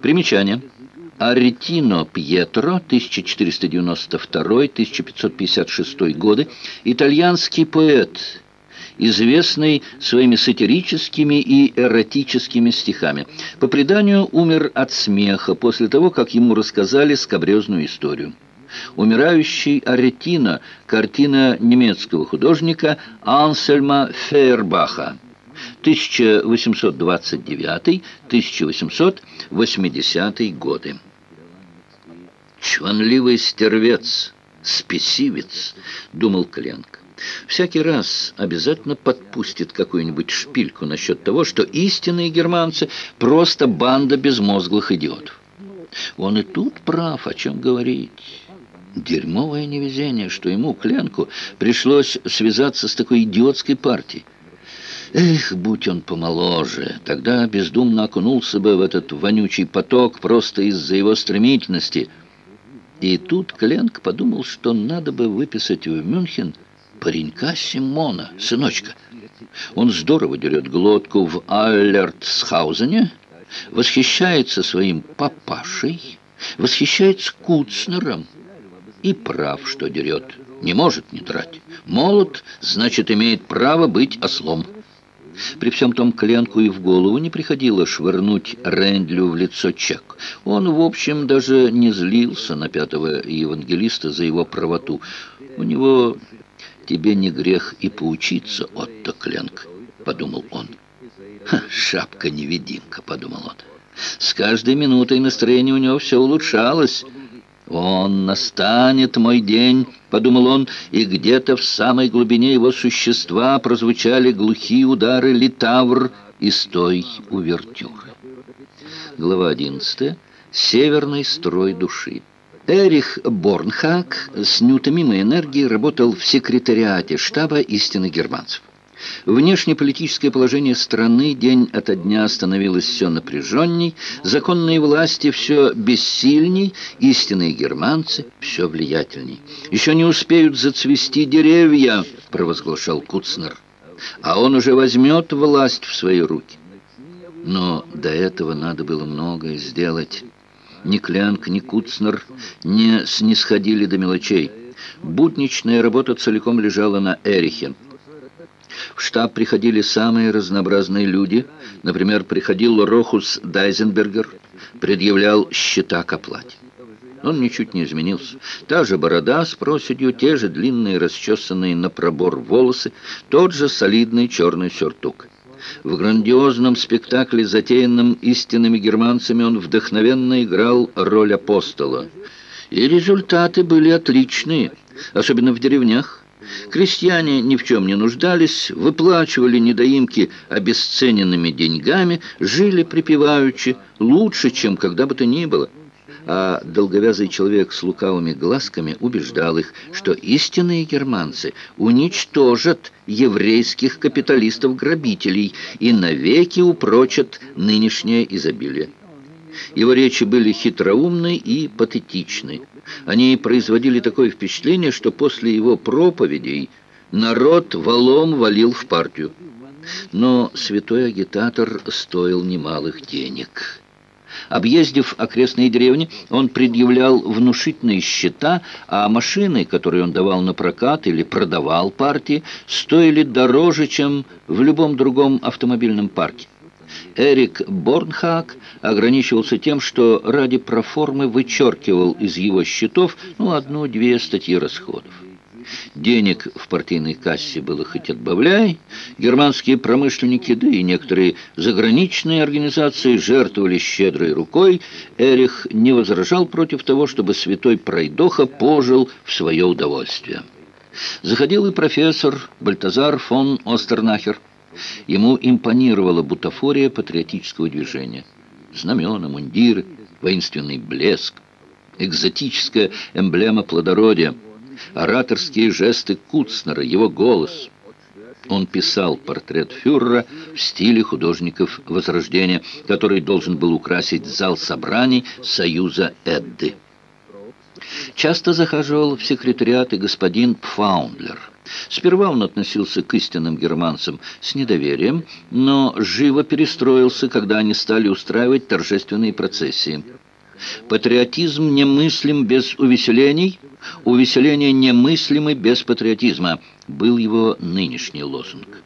Примечание. Аретино Пьетро, 1492-1556 годы, итальянский поэт, известный своими сатирическими и эротическими стихами. По преданию умер от смеха после того, как ему рассказали скобрезную историю. «Умирающий Аретино» – картина немецкого художника Ансельма Фейербаха. 1829-1880 годы. «Чванливый стервец, спесивец», — думал Кленк. Всякий раз обязательно подпустит какую-нибудь шпильку насчет того, что истинные германцы — просто банда безмозглых идиотов. Он и тут прав, о чем говорить. Дерьмовое невезение, что ему, Кленку, пришлось связаться с такой идиотской партией. Эх, будь он помоложе, тогда бездумно окунулся бы в этот вонючий поток просто из-за его стремительности. И тут Кленк подумал, что надо бы выписать в Мюнхен паренька Симона, сыночка. Он здорово дерет глотку в Аллертсхаузене, восхищается своим папашей, восхищается Куцнером и прав, что дерет. Не может не драть. Молод, значит, имеет право быть ослом. При всем том Кленку и в голову не приходило швырнуть Рэндлю в лицо чек. Он, в общем, даже не злился на пятого евангелиста за его правоту. У него «тебе не грех и поучиться, Отто Кленк», — подумал он. «Шапка-невидимка», — подумал он. С каждой минутой настроение у него все улучшалось. «Он настанет, мой день», — подумал он, и где-то в самой глубине его существа прозвучали глухие удары литавр из той увертюры. Глава 11. Северный строй души. Эрих Борнхак с неутомимой энергией работал в секретариате штаба истины германцев. Внешнеполитическое положение страны день ото дня становилось все напряженней, законные власти все бессильней, истинные германцы все влиятельней. «Еще не успеют зацвести деревья», — провозглашал Куцнер, «а он уже возьмет власть в свои руки». Но до этого надо было многое сделать. Ни Клянк, ни Куцнер не снисходили до мелочей. Будничная работа целиком лежала на Эрихе. В штаб приходили самые разнообразные люди. Например, приходил Рохус Дайзенбергер, предъявлял счета к оплате. Он ничуть не изменился. Та же борода с проседью, те же длинные расчесанные на пробор волосы, тот же солидный черный сюртук. В грандиозном спектакле, затеянном истинными германцами, он вдохновенно играл роль апостола. И результаты были отличные, особенно в деревнях. Крестьяне ни в чем не нуждались, выплачивали недоимки обесцененными деньгами, жили припеваючи, лучше, чем когда бы то ни было. А долговязый человек с лукавыми глазками убеждал их, что истинные германцы уничтожат еврейских капиталистов-грабителей и навеки упрочат нынешнее изобилие. Его речи были хитроумны и патетичны. Они производили такое впечатление, что после его проповедей народ валом валил в партию. Но святой агитатор стоил немалых денег. Объездив окрестные деревни, он предъявлял внушительные счета, а машины, которые он давал на прокат или продавал партии, стоили дороже, чем в любом другом автомобильном парке. Эрик Борнхак ограничивался тем, что ради проформы вычеркивал из его счетов ну, одну-две статьи расходов. Денег в партийной кассе было хоть отбавляй, германские промышленники, да и некоторые заграничные организации жертвовали щедрой рукой, Эрих не возражал против того, чтобы святой пройдоха пожил в свое удовольствие. Заходил и профессор Бальтазар фон Остернахер. Ему импонировала бутафория патриотического движения. Знамена, мундиры, воинственный блеск, экзотическая эмблема плодородия, ораторские жесты Куцнера, его голос. Он писал портрет фюрера в стиле художников Возрождения, который должен был украсить зал собраний Союза Эдды. Часто захаживал в секретариат и господин Пфаундлер – Сперва он относился к истинным германцам с недоверием, но живо перестроился, когда они стали устраивать торжественные процессии. Патриотизм немыслим без увеселений, увеселение немыслимы без патриотизма, был его нынешний лозунг.